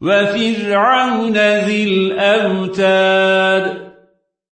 وفرعون ذي الأوتاد